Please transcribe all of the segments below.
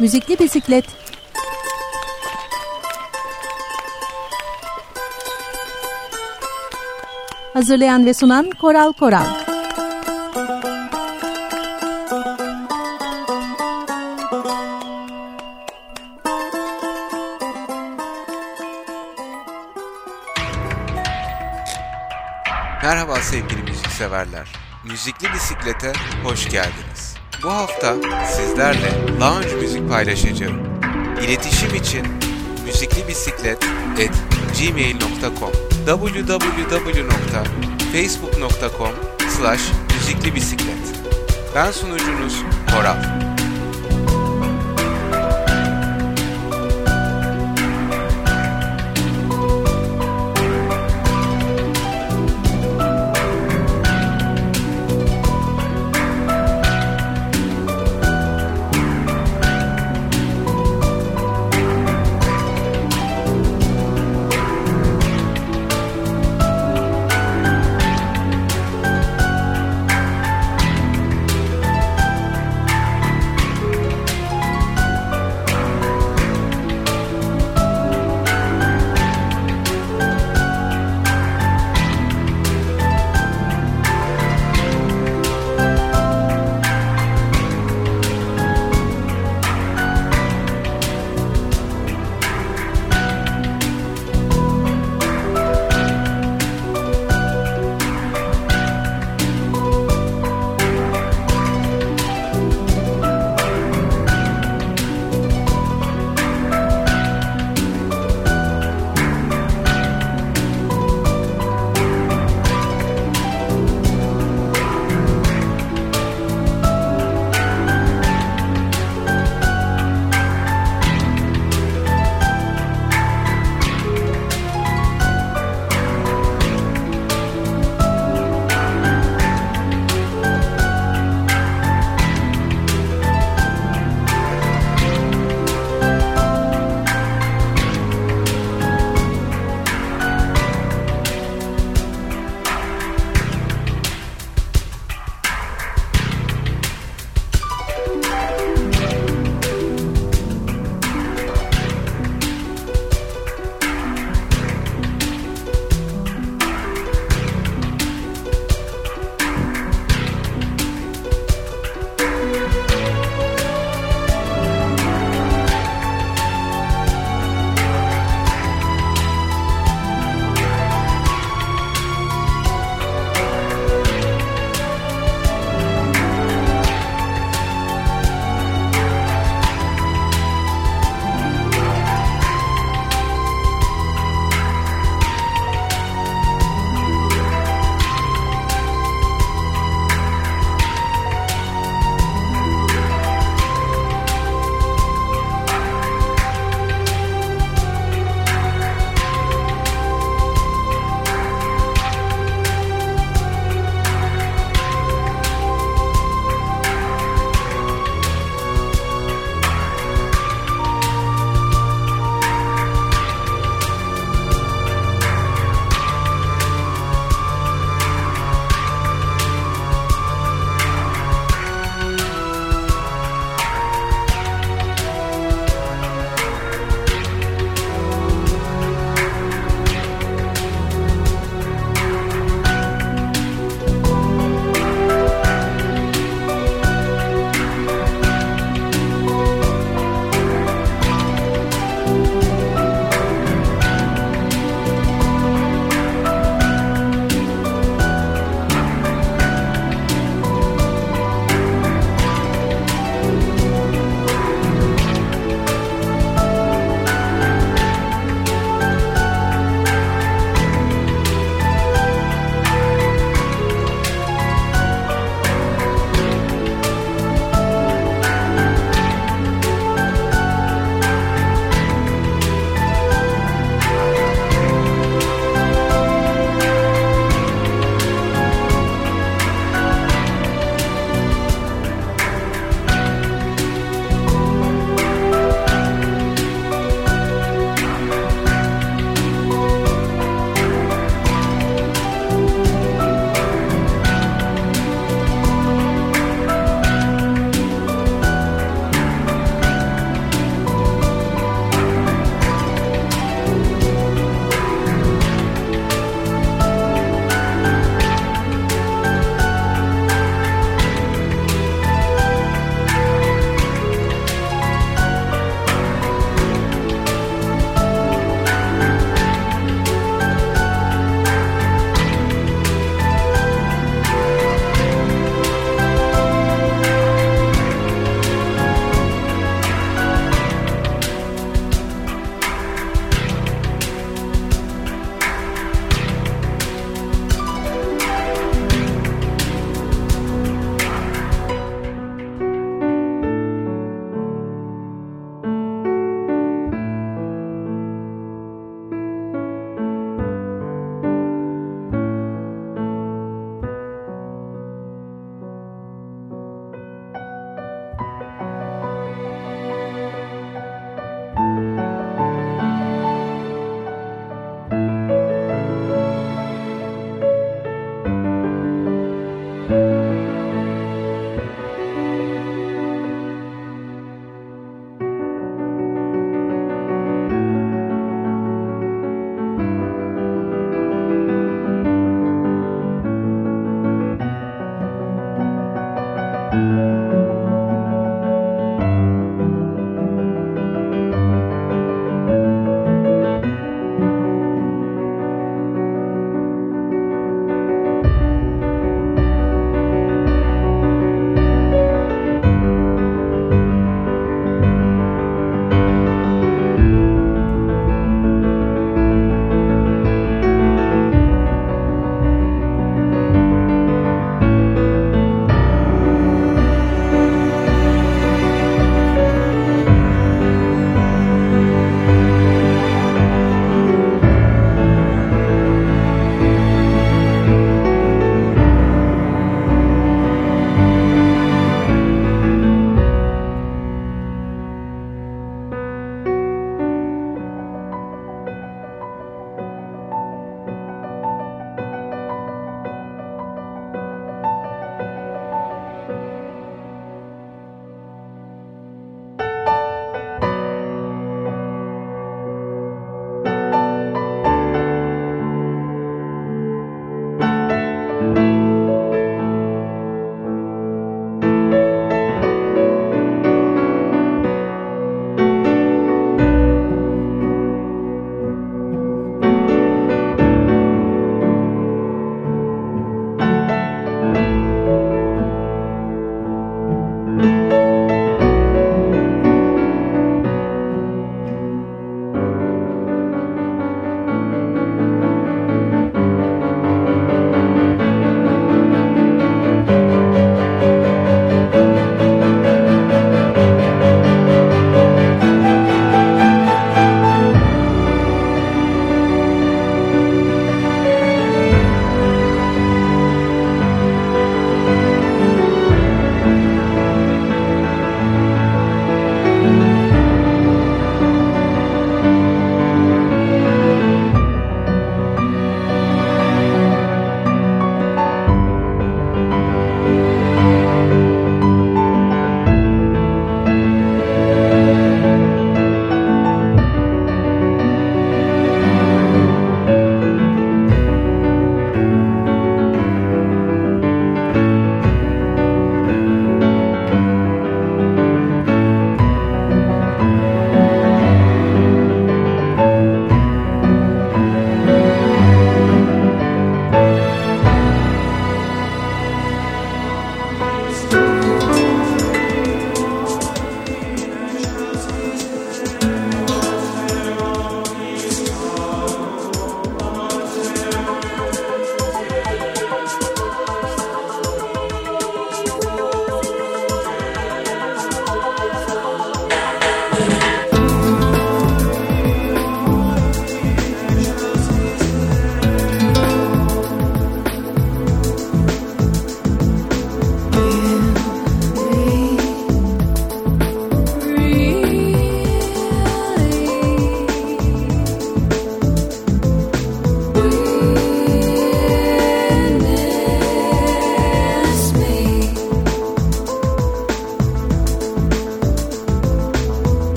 Müzikli Bisiklet Hazırlayan ve sunan Koral Koral Merhaba sevgili müzikseverler. Müzikli Bisiklet'e hoş geldiniz. Bu hafta sizlerle lounge müzik paylaşacağım. İletişim için müzikli bisiklet et gmail.com www.facebook.com slash müzikli bisiklet Ben sunucunuz Koral.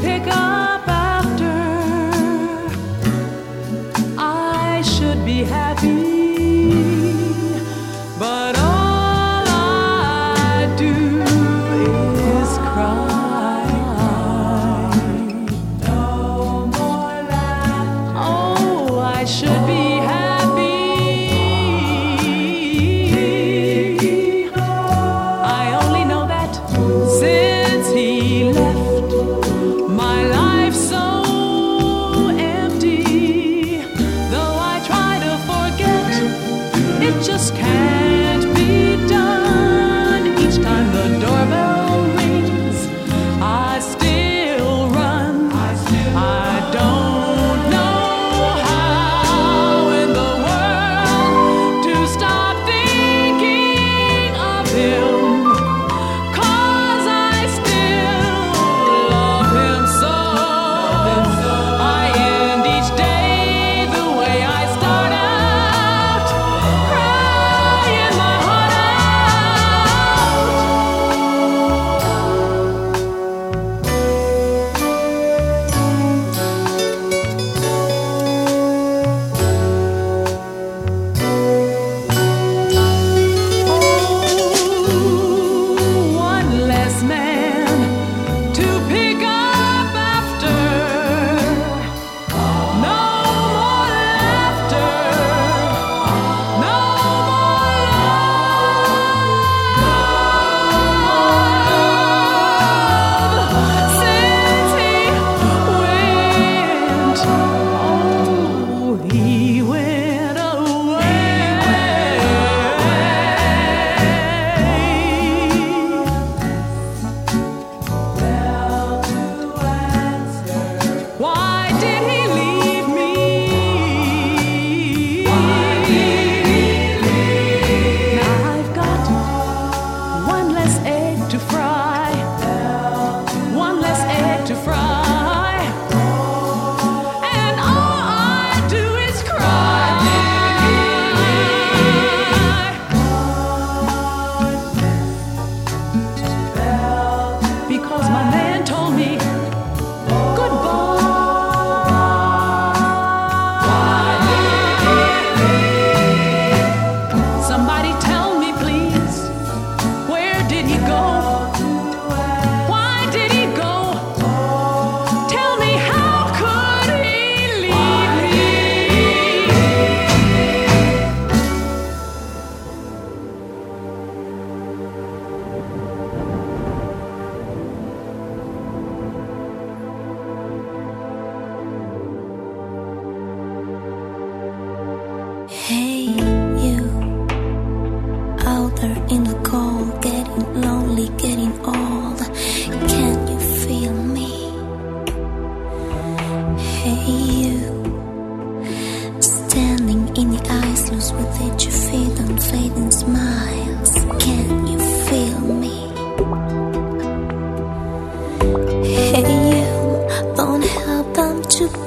pick up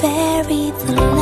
bury the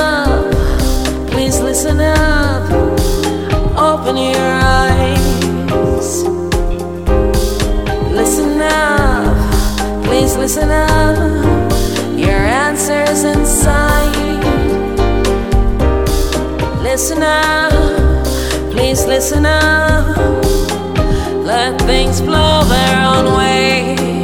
up, please listen up, open your eyes. Listen up, please listen up, your answer's inside. Listen up, please listen up, let things flow their own way.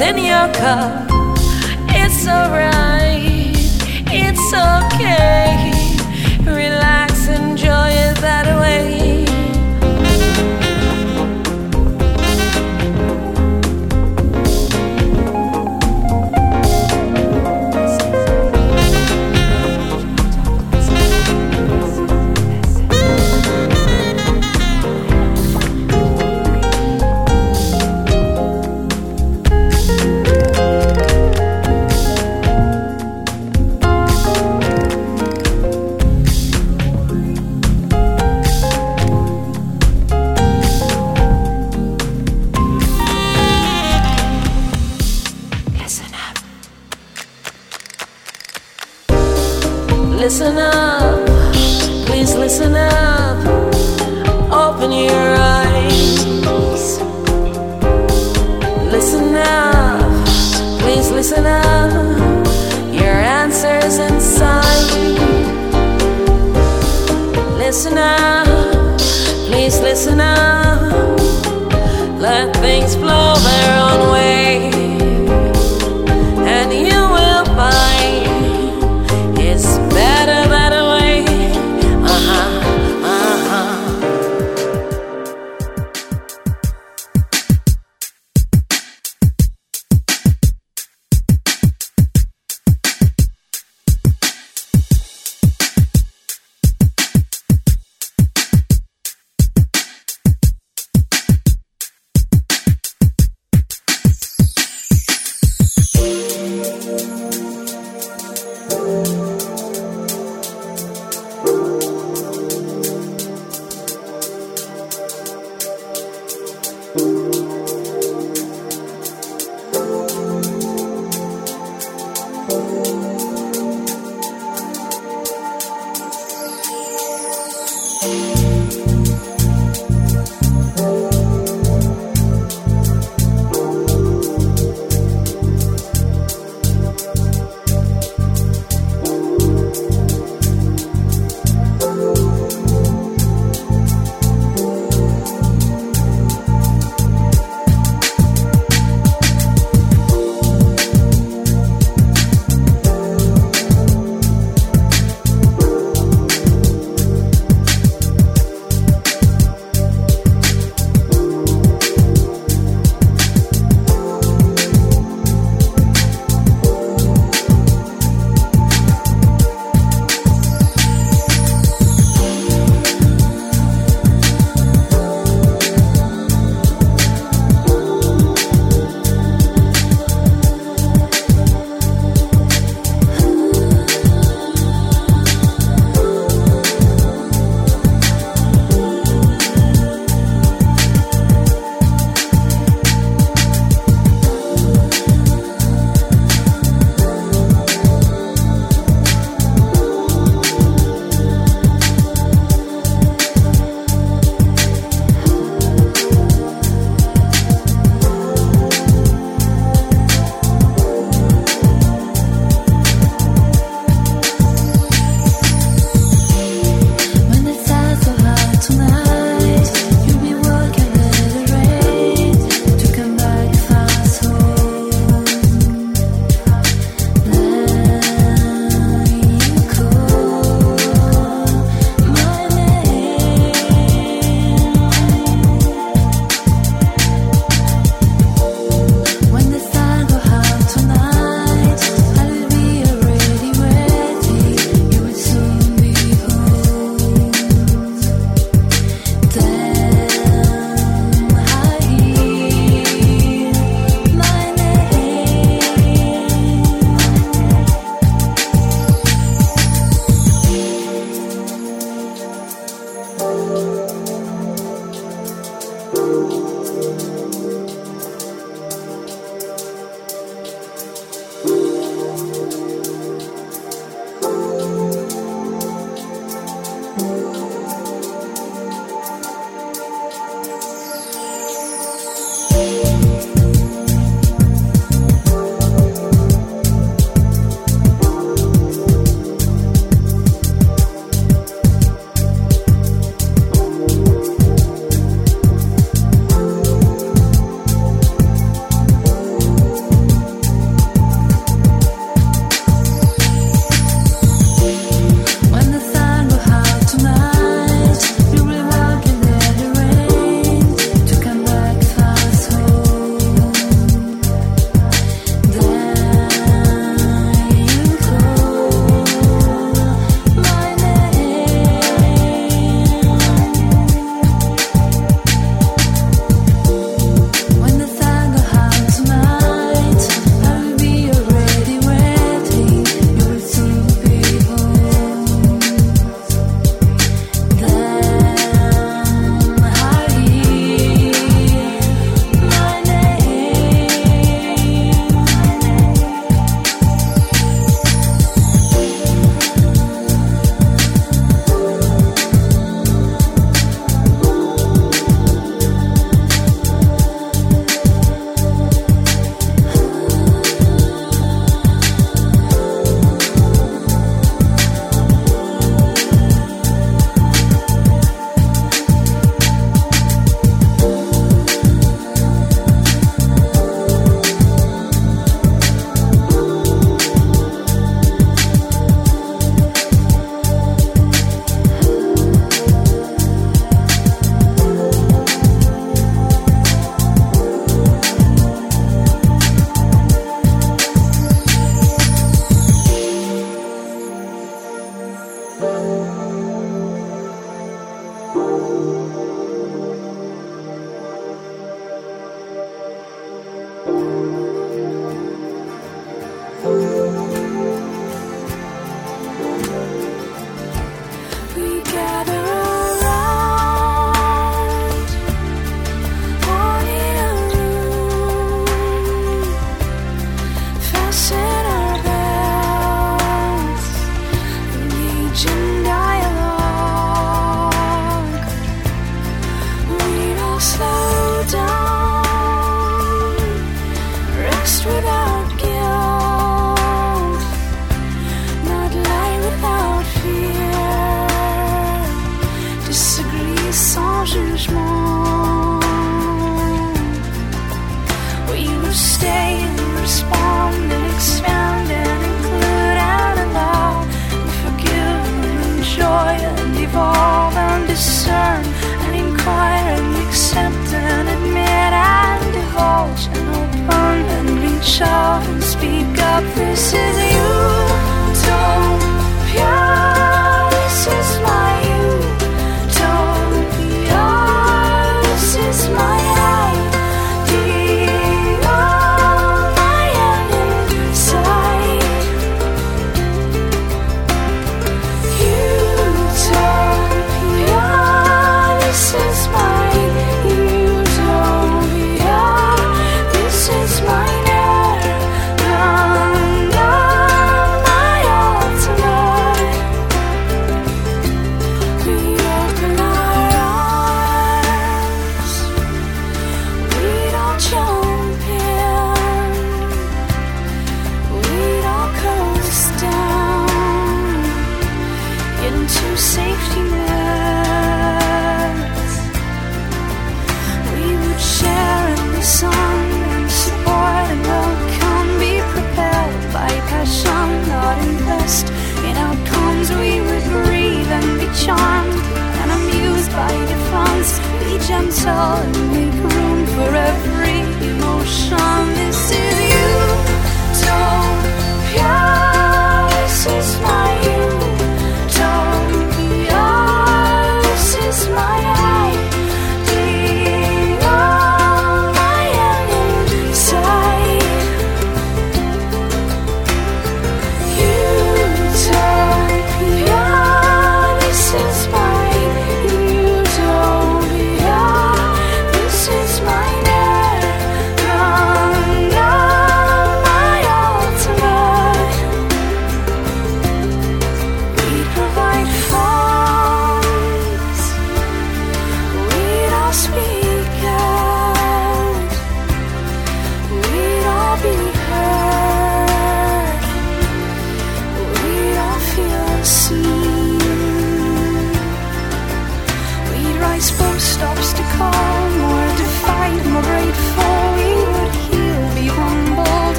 in your cup.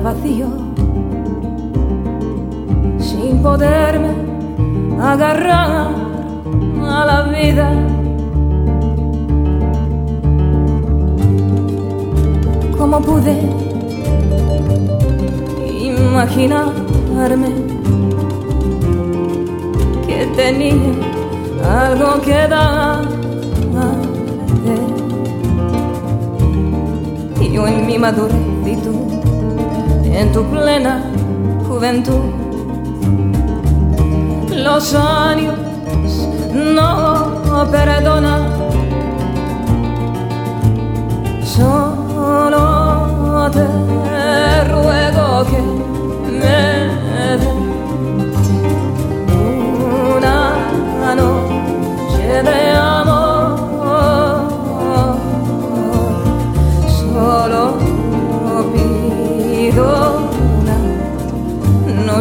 Vacío sin poderme agarrar a la vida. ¿Cómo pude imaginarme que tenía algo que darte? Y yo en mi madurez y tú en tu plena juventud. Los años no perdonan. Solo te ruego que me des una noche de amor.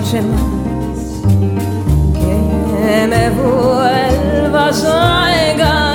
Noche más que me vuelvas a engañar.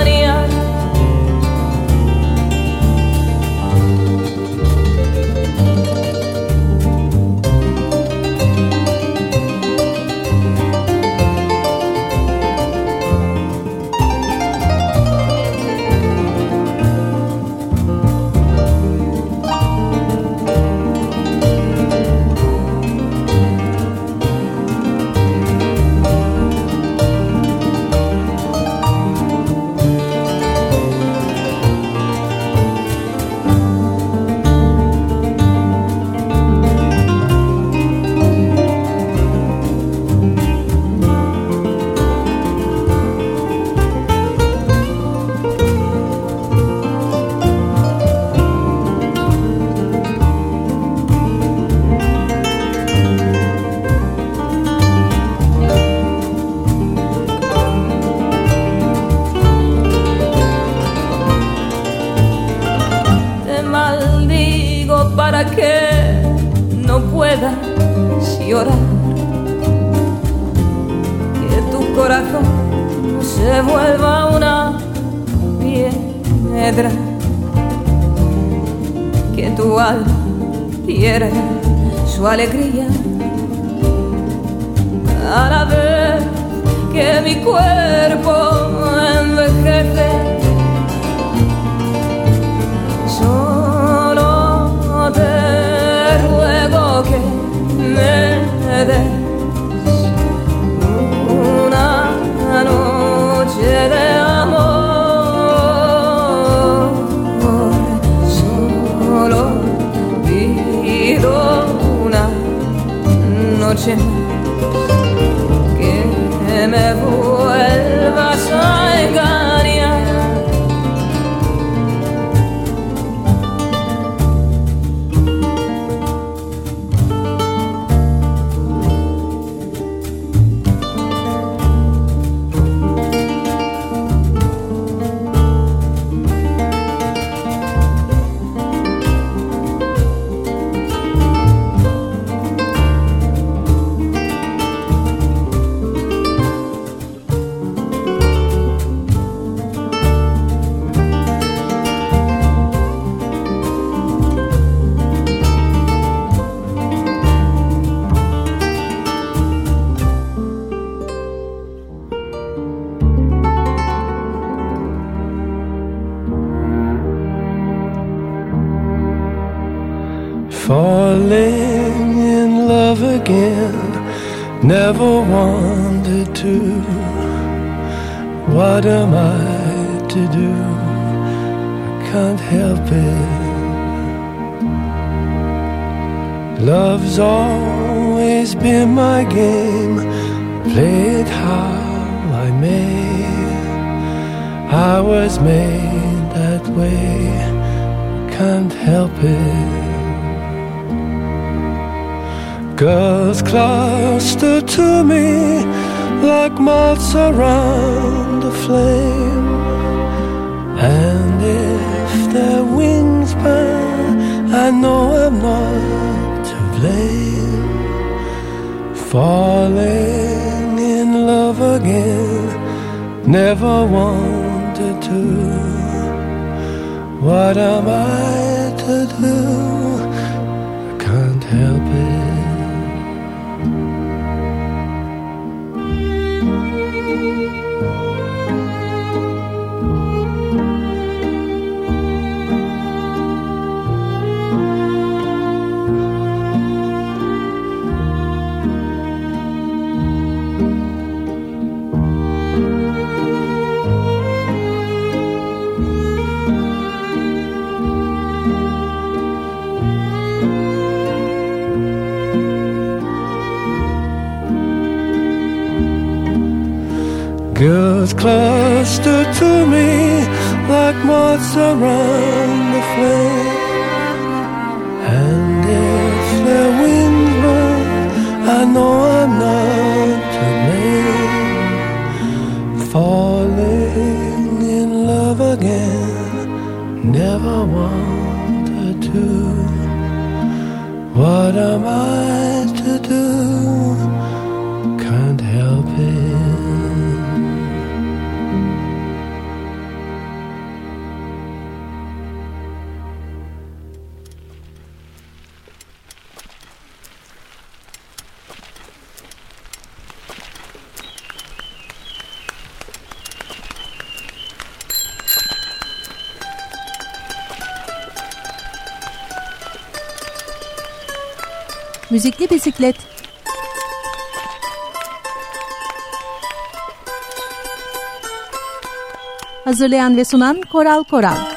Love's always been my game, play it how I may. I was made that way, can't help it. Girls cluster to me like moths around a flame. Never wanted to. What am I Girls cluster to me like moths around the flame. Hazırlayan ve sunan Koral Koral.